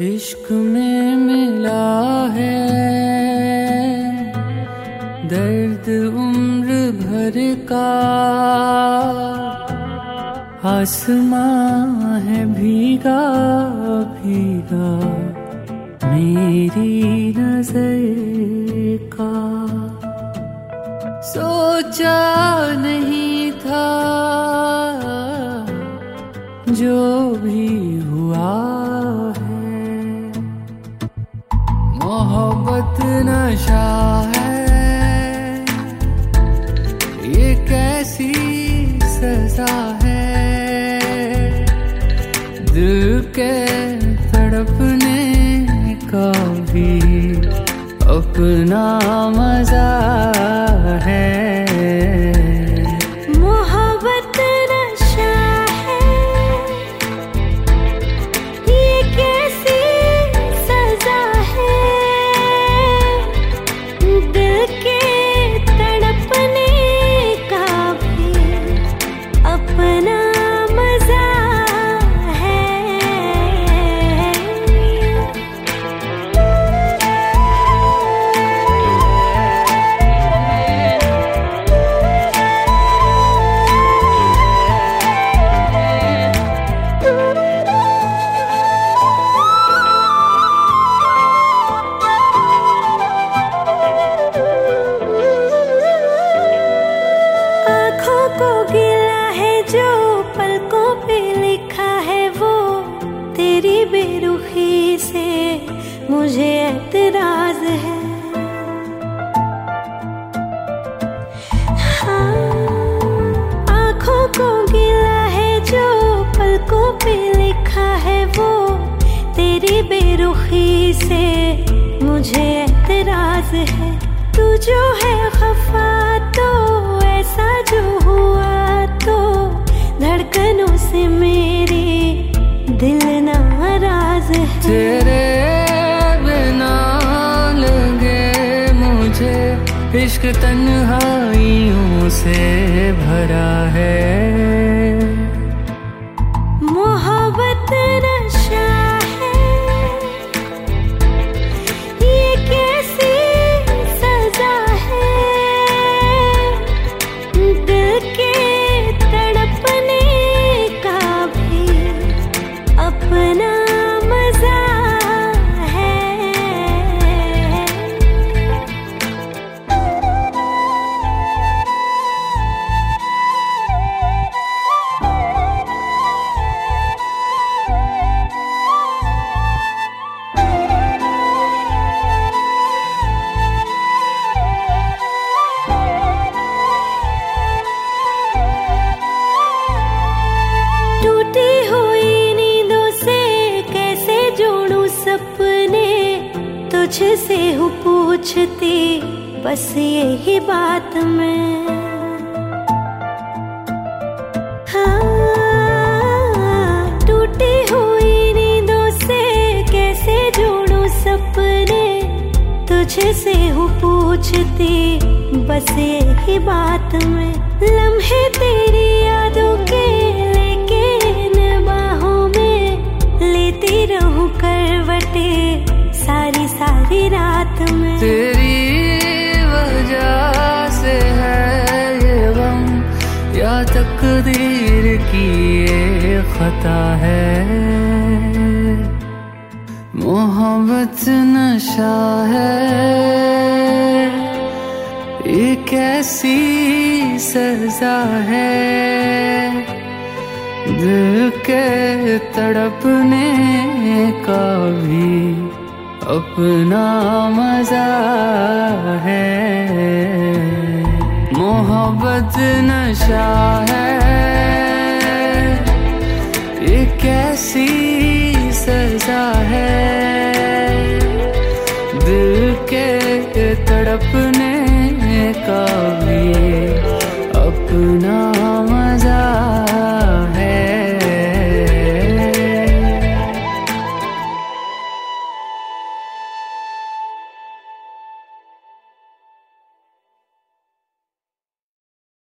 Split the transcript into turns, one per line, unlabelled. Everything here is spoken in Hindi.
इश्क में मिला है। दर्द उम्र भर का आसमां है भीगा भीगा मेरी नज़र का। सोचा नहीं था जो भी हुआ मोहब्बत नशा है। ये कैसी सजा है? दिल के तड़पने का भी अपना
मुझे एतराज़ है। हाँ, आँखों को गिला है जो पलकों पे लिखा है वो। तेरी बेरुखी से मुझे एतराज़ है। तू जो है खफा तो नाराज़ लगे
मुझे इश्क तन्हाइयों से भरा है।
तुझसे हूँ पूछती बस यही बात मैं। हाँ, टूटी हुई नींदों से कैसे जोड़ू सपने? तुझसे हूँ पूछती बस यही बात मैं। लम्हे तेरी यादों के सारी रात में।
तेरी वजह से है ये गम, या तकदीर की ये खता है। मोहब्बत नशा है ये कैसी सजा है। दिल के तड़पने का भी अपना मज़ा है। मोहब्बत नशा है। ये कैसी सजा है। दिल के तड़पने का भी